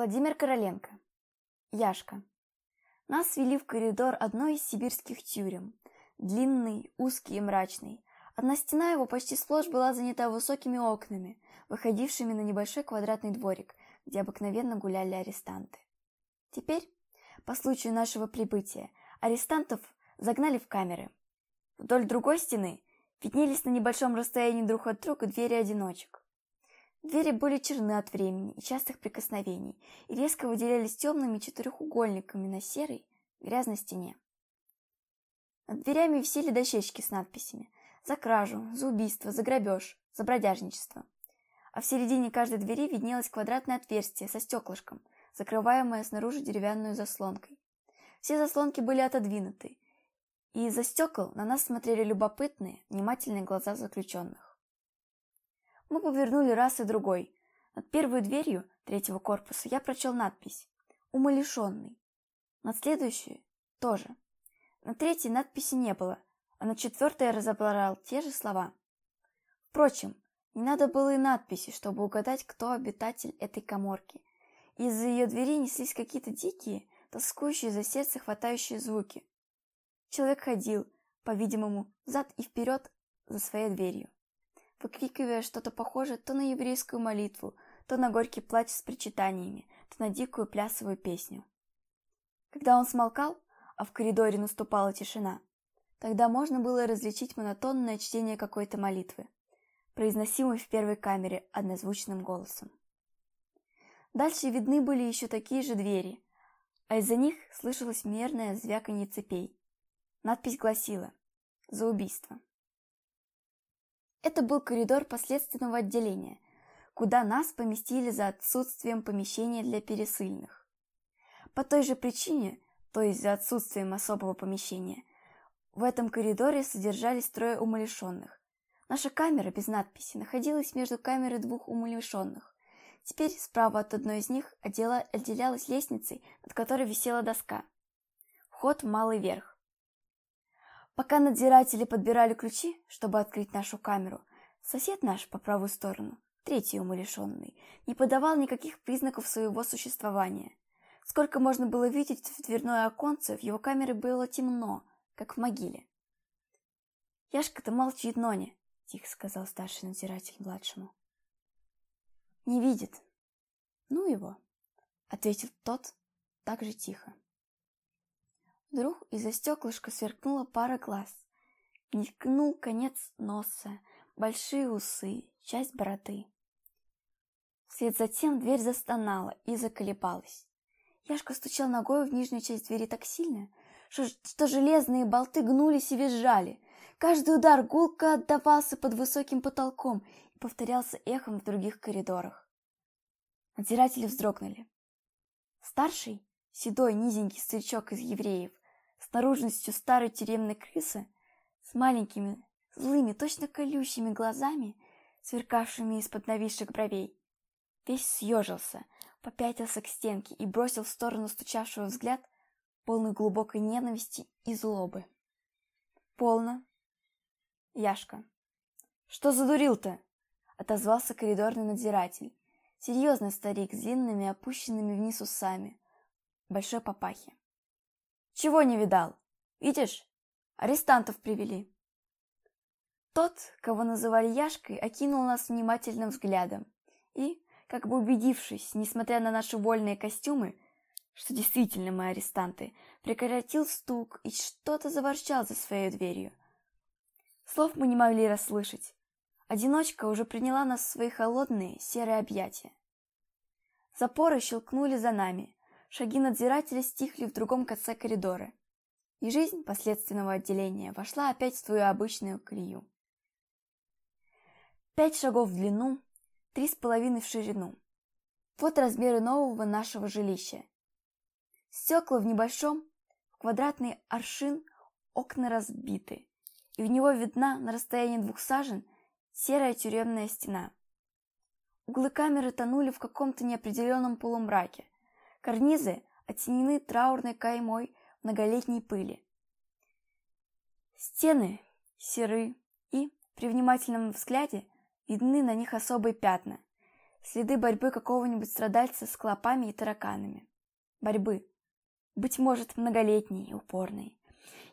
Владимир Короленко. Яшка. Нас вели в коридор одной из сибирских тюрем. Длинный, узкий и мрачный. Одна стена его почти сплошь была занята высокими окнами, выходившими на небольшой квадратный дворик, где обыкновенно гуляли арестанты. Теперь, по случаю нашего прибытия, арестантов загнали в камеры. Вдоль другой стены виднелись на небольшом расстоянии друг от друга двери одиночек. Двери были черны от времени и частых прикосновений и резко выделялись темными четырехугольниками на серой, грязной стене. Над дверями висели дощечки с надписями «За кражу», «За убийство», «За грабеж», «За бродяжничество». А в середине каждой двери виднелось квадратное отверстие со стеклышком, закрываемое снаружи деревянной заслонкой. Все заслонки были отодвинуты, и из-за стекол на нас смотрели любопытные, внимательные глаза заключенных. Мы повернули раз и другой. Над первой дверью третьего корпуса я прочел надпись «Умалишенный». Над следующей тоже. На третьей надписи не было, а на четвертой я разобрал те же слова. Впрочем, не надо было и надписи, чтобы угадать, кто обитатель этой коморки. Из-за ее двери неслись какие-то дикие, тоскующие за сердце хватающие звуки. Человек ходил, по-видимому, взад и вперед за своей дверью выкрикивая что-то похожее то на еврейскую молитву, то на горький плач с причитаниями, то на дикую плясовую песню. Когда он смолкал, а в коридоре наступала тишина, тогда можно было различить монотонное чтение какой-то молитвы, произносимой в первой камере однозвучным голосом. Дальше видны были еще такие же двери, а из-за них слышалось мерное звяканье цепей. Надпись гласила «За убийство». Это был коридор последственного отделения, куда нас поместили за отсутствием помещения для пересыльных. По той же причине, то есть за отсутствием особого помещения, в этом коридоре содержались трое умалишенных. Наша камера без надписи находилась между камерой двух умалишенных. Теперь справа от одной из них отделялась лестницей, над которой висела доска. Вход малый верх. Пока надзиратели подбирали ключи, чтобы открыть нашу камеру, сосед наш по правую сторону, третий умалишенный, не подавал никаких признаков своего существования. Сколько можно было видеть в дверное оконце, в его камере было темно, как в могиле. «Яшка-то молчит, Ноня», — тихо сказал старший надзиратель младшему. «Не видит». «Ну его», — ответил тот так же тихо. Вдруг из-за стеклышка сверкнула пара глаз. Мелькнул конец носа, большие усы, часть бороды. Вслед за тем дверь застонала и заколебалась. Яшка стучал ногой в нижнюю часть двери так сильно, что, что железные болты гнулись и визжали. Каждый удар гулко отдавался под высоким потолком и повторялся эхом в других коридорах. Надзиратели вздрогнули. Старший, седой, низенький старичок из евреев, с наружностью старой тюремной крысы, с маленькими, злыми, точно колющими глазами, сверкавшими из-под нависших бровей. Весь съежился, попятился к стенке и бросил в сторону стучавшего взгляд, полный глубокой ненависти и злобы. «Полно!» «Яшка!» «Что задурил-то?» — отозвался коридорный надзиратель. Серьезный старик с длинными опущенными вниз усами, большой папахи. Чего не видал? Видишь, арестантов привели. Тот, кого называли Яшкой, окинул нас внимательным взглядом и, как бы убедившись, несмотря на наши вольные костюмы, что действительно мы арестанты, прекратил стук и что-то заворчал за своей дверью. Слов мы не могли расслышать. Одиночка уже приняла нас в свои холодные серые объятия. Запоры щелкнули за нами, Шаги надзирателя стихли в другом конце коридора, и жизнь последственного отделения вошла опять в свою обычную колею. Пять шагов в длину, три с половиной в ширину. Вот размеры нового нашего жилища. Стекла в небольшом, в квадратный аршин, окна разбиты, и в него видна на расстоянии двух сажен серая тюремная стена. Углы камеры тонули в каком-то неопределенном полумраке, Карнизы оттенены траурной каймой многолетней пыли. Стены серы и, при внимательном взгляде, видны на них особые пятна. следы борьбы какого-нибудь страдальца с клопами и тараканами. Борьбы. Быть может, многолетней и упорной.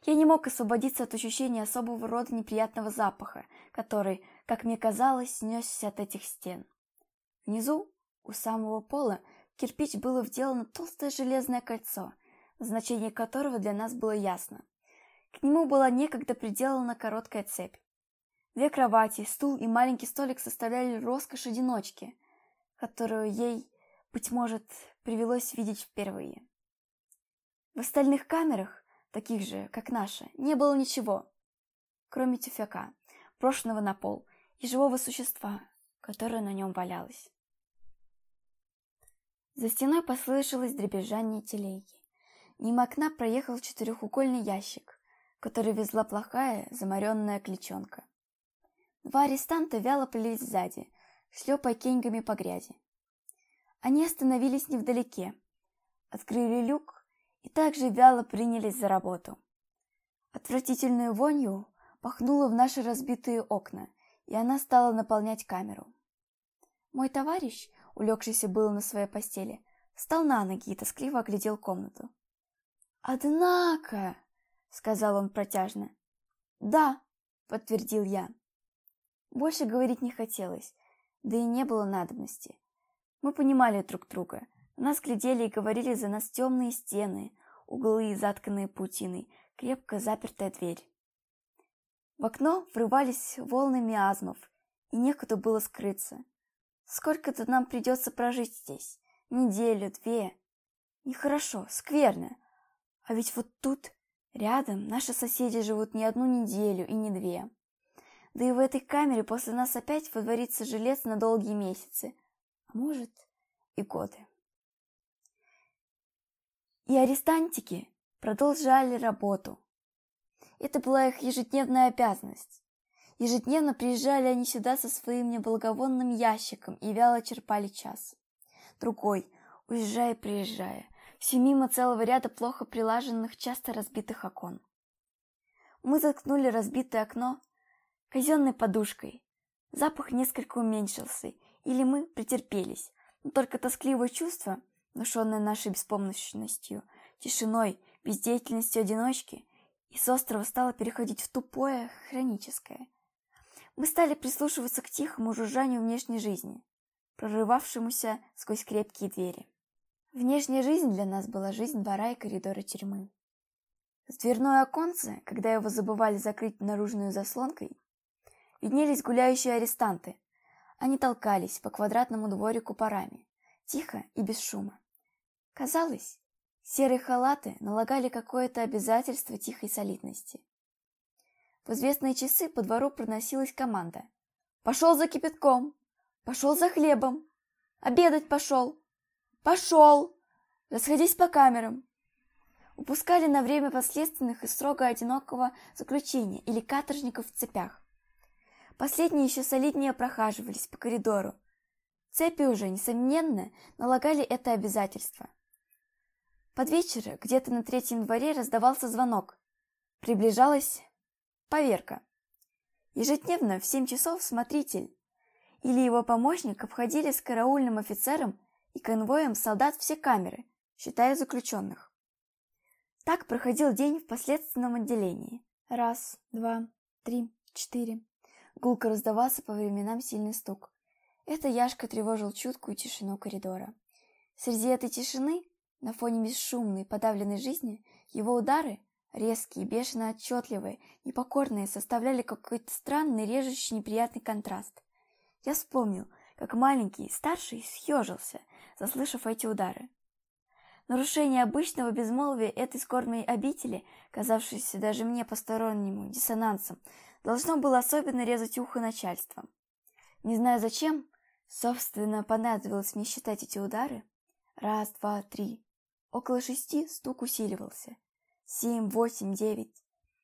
Я не мог освободиться от ощущения особого рода неприятного запаха, который, как мне казалось, снесся от этих стен. Внизу, у самого пола, кирпич было вделано толстое железное кольцо, значение которого для нас было ясно. К нему была некогда приделана короткая цепь. Две кровати, стул и маленький столик составляли роскошь одиночки, которую ей, быть может, привелось видеть впервые. В остальных камерах, таких же, как наша, не было ничего, кроме тюфяка, брошенного на пол, и живого существа, которое на нем валялось. За стеной послышалось дребезжание телеги. Мимо окна проехал четырехугольный ящик, который везла плохая, замаренная кличонка. Два арестанта вяло плелись сзади, шлепая кеньгами по грязи. Они остановились невдалеке, открыли люк и также вяло принялись за работу. Отвратительную вонью пахнуло в наши разбитые окна, и она стала наполнять камеру. Мой товарищ, улегшийся был на своей постели, встал на ноги и тоскливо оглядел комнату. «Однако!» — сказал он протяжно. «Да», — подтвердил я. Больше говорить не хотелось, да и не было надобности. Мы понимали друг друга. нас глядели и говорили за нас темные стены, углы, затканные паутиной, крепко запертая дверь. В окно врывались волны миазмов, и некуда было скрыться. Сколько-то нам придется прожить здесь? Неделю, две. Нехорошо, скверно. А ведь вот тут, рядом, наши соседи живут не одну неделю и не две. Да и в этой камере после нас опять водворится жилец на долгие месяцы, а может и годы. И арестантики продолжали работу. Это была их ежедневная обязанность. Ежедневно приезжали они сюда со своим неблаговонным ящиком и вяло черпали час. Другой, уезжая и приезжая, все мимо целого ряда плохо прилаженных, часто разбитых окон. Мы заткнули разбитое окно казенной подушкой. Запах несколько уменьшился, или мы претерпелись, но только тоскливое чувство, внушенное нашей беспомощностью, тишиной, бездеятельностью одиночки, из острова стало переходить в тупое, хроническое. Мы стали прислушиваться к тихому жужжанию внешней жизни, прорывавшемуся сквозь крепкие двери. Внешняя жизнь для нас была жизнь двора и коридора тюрьмы. В дверное оконце, когда его забывали закрыть наружной заслонкой, виднелись гуляющие арестанты. Они толкались по квадратному дворику парами, тихо и без шума. Казалось, серые халаты налагали какое-то обязательство тихой солидности. В известные часы по двору проносилась команда. «Пошел за кипятком! Пошел за хлебом! Обедать пошел! Пошел! Расходись по камерам!» Упускали на время последственных и строго одинокого заключения или каторжников в цепях. Последние еще солиднее прохаживались по коридору. Цепи уже, несомненно, налагали это обязательство. Под вечер где-то на третьем дворе раздавался звонок. Приближалась поверка. Ежедневно в семь часов смотритель или его помощник обходили с караульным офицером и конвоем солдат все камеры, считая заключенных. Так проходил день в последственном отделении. Раз, два, три, четыре, Гулко раздавался по временам сильный стук. Это Яшка тревожил чуткую тишину коридора. Среди этой тишины, на фоне бесшумной, подавленной жизни, его удары, резкие, бешено отчетливые, непокорные, составляли какой-то странный, режущий, неприятный контраст. Я вспомнил, как маленький, старший съежился, заслышав эти удары. Нарушение обычного безмолвия этой скорбной обители, казавшейся даже мне постороннему диссонансом, должно было особенно резать ухо начальства. Не знаю зачем, собственно, понадобилось мне считать эти удары. Раз, два, три. Около шести стук усиливался. Семь, восемь, девять.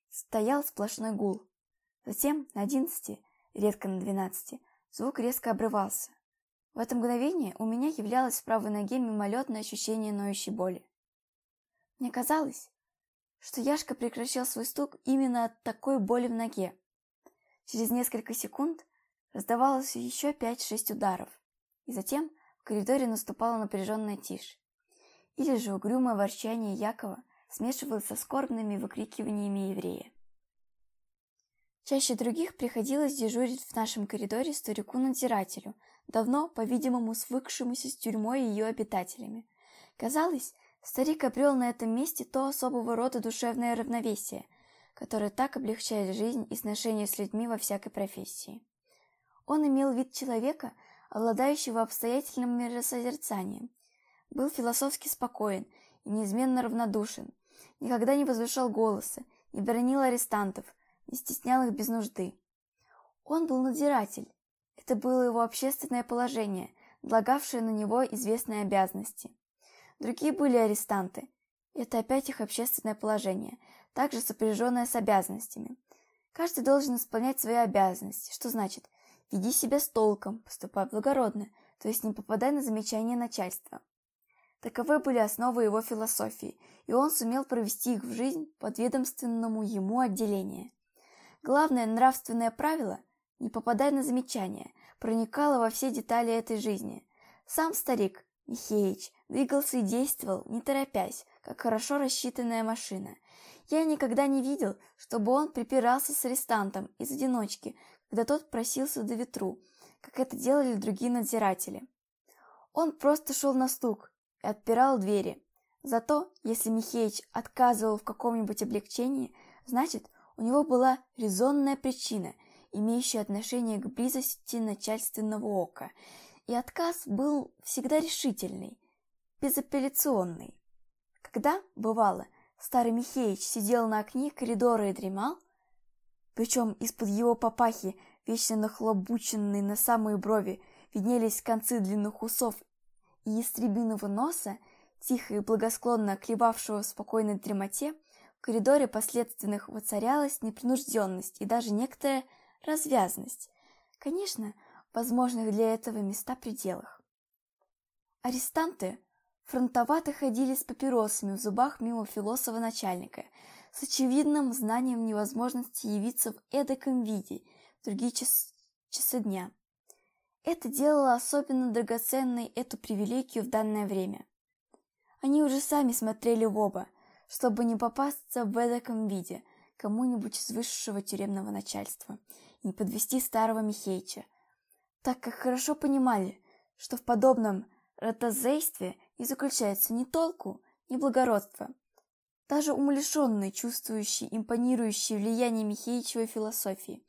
Стоял сплошной гул. Затем на одиннадцати, редко на двенадцати, звук резко обрывался. В это мгновение у меня являлось в правой ноге мимолетное ощущение ноющей боли. Мне казалось, что Яшка прекращал свой стук именно от такой боли в ноге. Через несколько секунд раздавалось еще пять-шесть ударов. и затем в коридоре наступала напряженная тишь. Или же угрюмое ворчание Якова смешивалось со скорбными выкрикиваниями еврея. Чаще других приходилось дежурить в нашем коридоре старику-надзирателю, давно, по-видимому, свыкшемуся с тюрьмой и ее обитателями. Казалось, старик обрел на этом месте то особого рода душевное равновесие, которое так облегчает жизнь и сношение с людьми во всякой профессии. Он имел вид человека, обладающего обстоятельным миросозерцанием, был философски спокоен и неизменно равнодушен, никогда не возвышал голоса, не бронил арестантов, не стеснял их без нужды. Он был надзиратель. Это было его общественное положение, налагавшее на него известные обязанности. Другие были арестанты. Это опять их общественное положение, также сопряженное с обязанностями. Каждый должен исполнять свои обязанности, что значит веди себя с толком, поступай благородно, то есть не попадай на замечания начальства. Таковы были основы его философии, и он сумел провести их в жизнь под ведомственному ему отделению. Главное нравственное правило – не попадай на замечания, проникало во все детали этой жизни. Сам старик, Михеич, двигался и действовал, не торопясь, как хорошо рассчитанная машина. Я никогда не видел, чтобы он припирался с арестантом из одиночки, когда тот просился до ветру, как это делали другие надзиратели. Он просто шел на стук и отпирал двери. Зато, если Михеич отказывал в каком-нибудь облегчении, значит, у него была резонная причина, имеющая отношение к близости начальственного ока, и отказ был всегда решительный, безапелляционный. Когда, бывало, старый Михеич сидел на окне коридора и дремал, причем из-под его папахи, вечно нахлобученной на самые брови, виднелись концы длинных усов и ястребиного носа, тихо и благосклонно клевавшего в спокойной дремоте, в коридоре последственных воцарялась непринужденность и даже некоторая развязность. Конечно, возможных для этого места пределах. Арестанты фронтовато ходили с папиросами в зубах мимо философа-начальника, с очевидным знанием невозможности явиться в эдаком виде в другие час часы дня. Это делало особенно драгоценной эту привилегию в данное время. Они уже сами смотрели в оба, чтобы не попасться в эдаком виде кому-нибудь из высшего тюремного начальства и не подвести старого Михеича, так как хорошо понимали, что в подобном ротозействе не заключается ни толку, ни благородства. Даже умалишенные, чувствующие импонирующее влияние Михеичевой философии,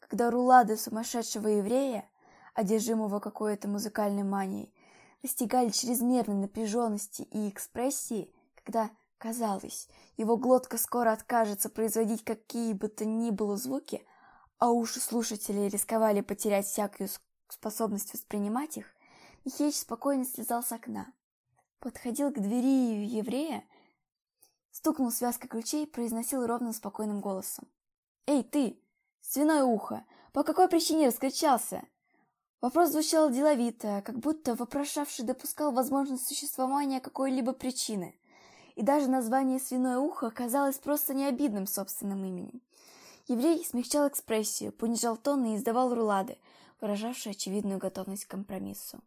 когда рулады сумасшедшего еврея, одержимого какой-то музыкальной манией, достигали чрезмерной напряженности и экспрессии, когда Казалось, его глотка скоро откажется производить какие бы то ни было звуки, а уши слушателей рисковали потерять всякую способность воспринимать их, Михеич спокойно слезал с окна, подходил к двери еврея, стукнул связкой ключей и произносил ровным спокойным голосом. «Эй, ты! Свиное ухо! По какой причине раскричался?» Вопрос звучал деловито, как будто вопрошавший допускал возможность существования какой-либо причины и даже название «свиное ухо» казалось просто необидным собственным именем. Еврей смягчал экспрессию, понижал тон и издавал рулады, выражавшие очевидную готовность к компромиссу.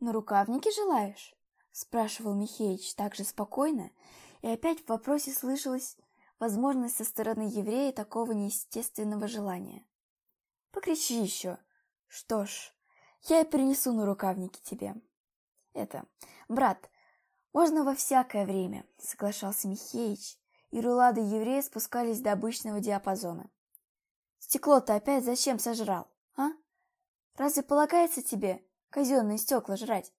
«На рукавнике желаешь?» — спрашивал Михеич так же спокойно, и опять в вопросе слышалась возможность со стороны еврея такого неестественного желания. «Покричи еще!» «Что ж, я и принесу на рукавнике тебе». «Это, брат, «Можно во всякое время», — соглашался Михеич, и рулады еврея спускались до обычного диапазона. «Стекло-то опять зачем сожрал, а? Разве полагается тебе казенные стекла жрать?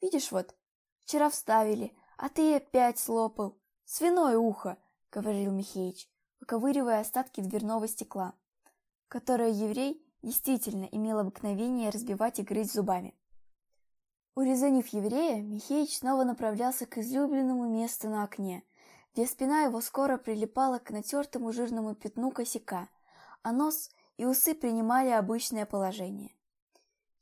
Видишь вот, вчера вставили, а ты опять слопал. Свиное ухо», — говорил Михеич, выковыривая остатки дверного стекла, которое еврей действительно имел обыкновение разбивать и грызть зубами. Урезонив еврея, Михеич снова направлялся к излюбленному месту на окне, где спина его скоро прилипала к натертому жирному пятну косяка, а нос и усы принимали обычное положение.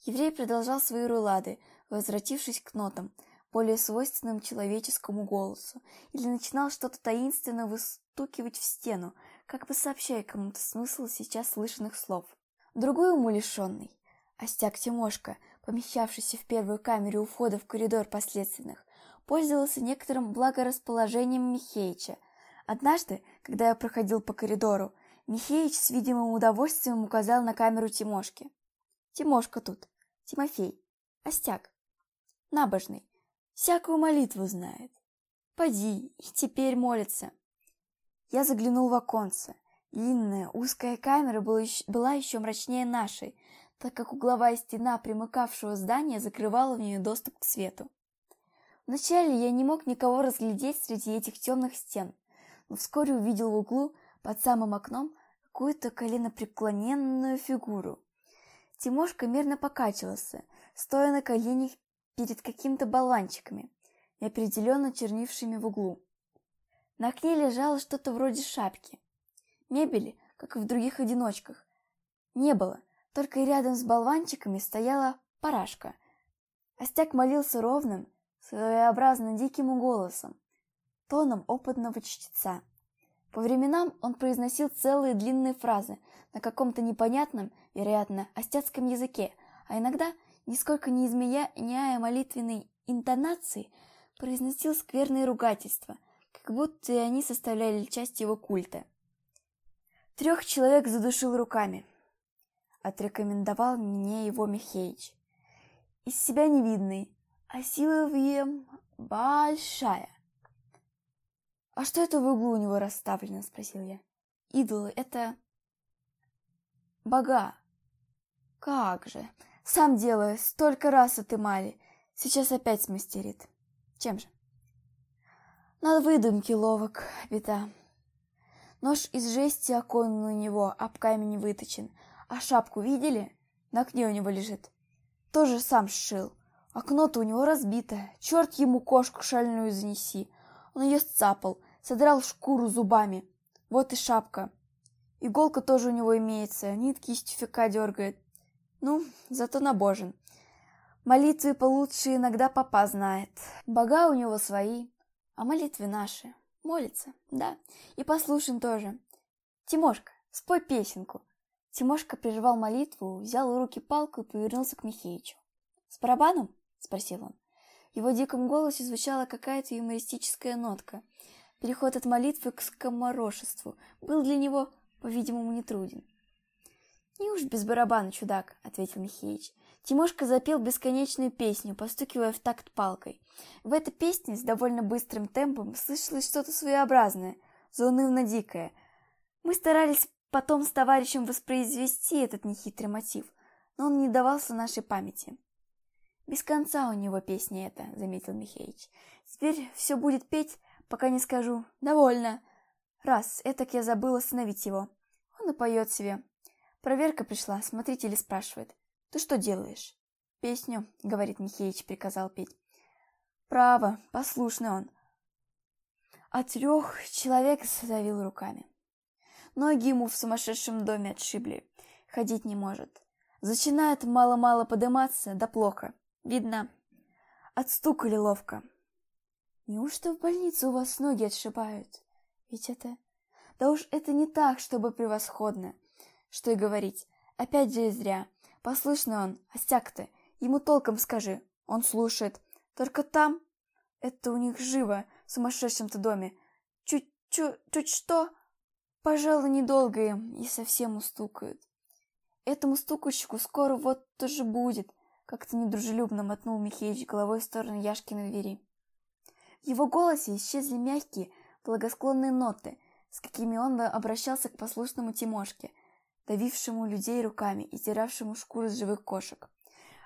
Еврей продолжал свои рулады, возвратившись к нотам, более свойственным человеческому голосу, или начинал что-то таинственно выстукивать в стену, как бы сообщая кому-то смысл сейчас слышанных слов. Другой умалишенный, Остяк Тимошка, помещавшийся в первой камере у входа в коридор последственных, пользовался некоторым благорасположением Михеича. Однажды, когда я проходил по коридору, Михеич с видимым удовольствием указал на камеру Тимошки. Тимошка тут, Тимофей, остяк, набожный, всякую молитву знает. Поди, и теперь молится. Я заглянул в оконце. Длинная, узкая камера была еще мрачнее нашей, так как угловая стена примыкавшего здания закрывала в нее доступ к свету. Вначале я не мог никого разглядеть среди этих темных стен, но вскоре увидел в углу, под самым окном, какую-то коленопреклоненную фигуру. Тимошка мерно покачивался, стоя на коленях перед какими-то баланчиками, неопределенно чернившими в углу. На окне лежало что-то вроде шапки. Мебели, как и в других одиночках, не было, только рядом с болванчиками стояла парашка. Остяк молился ровным, своеобразно диким голосом, тоном опытного чтеца. По временам он произносил целые длинные фразы на каком-то непонятном, вероятно, остяцком языке, а иногда, нисколько не изменяя молитвенной интонации, произносил скверные ругательства, как будто и они составляли часть его культа. Трех человек задушил руками. Отрекомендовал мне его Михеич. Из себя невидный, а сила в нем большая. «А что это в углу у него расставлено?» – спросил я. «Идолы – это...» «Бога». «Как же! Сам делаю, столько раз отымали. Сейчас опять смастерит. Чем же?» «На выдумке ловок, беда. Нож из жести оконный у него об камень выточен, а шапку видели? На окне у него лежит. Тоже сам сшил. Окно-то у него разбито. Черт ему кошку шальную занеси. Он ее сцапал, содрал шкуру зубами. Вот и шапка. Иголка тоже у него имеется, нитки из тюфяка дергает. Ну, зато набожен. Молитвы получше иногда папа знает. Бога у него свои, а молитвы наши. Молится, да, и послушаем тоже. Тимошка, спой песенку. Тимошка прервал молитву, взял в руки палку и повернулся к Михеичу. «С барабаном?» — спросил он. В его диком голосе звучала какая-то юмористическая нотка. Переход от молитвы к скоморошеству был для него, по-видимому, нетруден. «Не уж без барабана, чудак», — ответил Михеич. Тимошка запел бесконечную песню, постукивая в такт палкой. В этой песне с довольно быстрым темпом слышалось что-то своеобразное, заунывно-дикое. Мы старались потом с товарищем воспроизвести этот нехитрый мотив, но он не давался нашей памяти. «Без конца у него песня эта», — заметил Михеич. «Теперь все будет петь, пока не скажу «довольно». Раз, этак я забыл остановить его. Он и поет себе. Проверка пришла, смотритель спрашивает. «Ты что делаешь?» «Песню», — говорит Михеич, приказал петь. «Право, послушный он». А трех человек задавил руками. Ноги ему в сумасшедшем доме отшибли. Ходить не может. Начинает мало-мало подыматься, да плохо. Видно, отстукали ловко. Неужто в больнице у вас ноги отшибают? Ведь это... Да уж это не так, чтобы превосходно. Что и говорить. Опять же зря. Послушный он, остяк-то. Ему толком скажи. Он слушает. Только там... Это у них живо, в сумасшедшем-то доме. Чуть-чуть... Чуть что... Пожалуй, недолго им и совсем устукают. Этому стукальщику скоро вот тоже будет, как-то недружелюбно мотнул Михеич головой в сторону Яшкиной двери. В его голосе исчезли мягкие, благосклонные ноты, с какими он обращался к послушному Тимошке, давившему людей руками и тиравшему шкуры с живых кошек.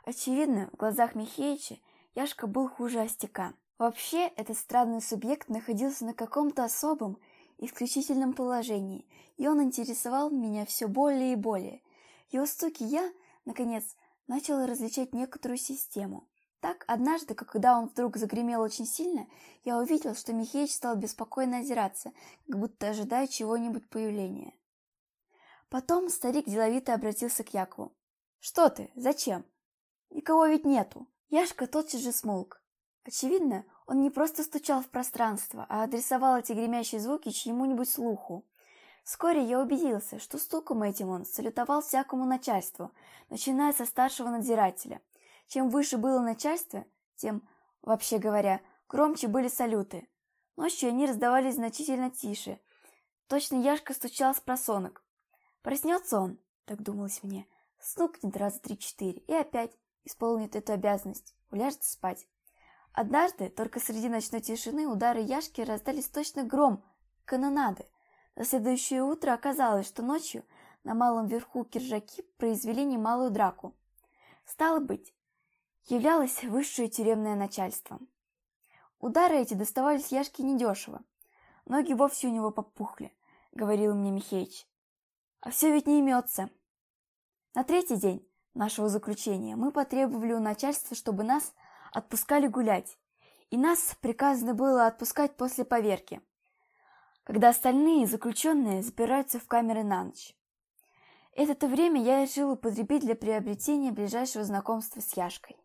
Очевидно, в глазах Михеича Яшка был хуже Остяка. Вообще, этот странный субъект находился на каком-то особом, исключительном положении, и он интересовал меня все более и более. Его стуки я, наконец, начала различать некоторую систему. Так, однажды, когда он вдруг загремел очень сильно, я увидел, что Михеич стал беспокойно озираться, как будто ожидая чего-нибудь появления. Потом старик деловито обратился к Якову. «Что ты? Зачем? Никого ведь нету!» Яшка тотчас же смолк. Очевидно, он не просто стучал в пространство, а адресовал эти гремящие звуки чьему-нибудь слуху. Вскоре я убедился, что стуком этим он салютовал всякому начальству, начиная со старшего надзирателя. Чем выше было начальство, тем, вообще говоря, громче были салюты. Ночью они раздавались значительно тише. Точно Яшка стучал с просонок. Проснется он, так думалось мне, стукнет раз три-четыре и опять исполнит эту обязанность, уляжется спать. Однажды, только среди ночной тишины, удары Яшки раздались точно гром, канонады. На следующее утро оказалось, что ночью на малом верху киржаки произвели немалую драку. Стало быть, являлось высшее тюремное начальство. Удары эти доставались Яшке недешево. Ноги вовсе у него попухли, говорил мне Михеич. А все ведь не имется. На третий день нашего заключения мы потребовали у начальства, чтобы нас отпускали гулять, и нас приказано было отпускать после поверки, когда остальные заключенные запираются в камеры на ночь. Это-то время я решил употребить для приобретения ближайшего знакомства с Яшкой.